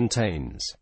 contains.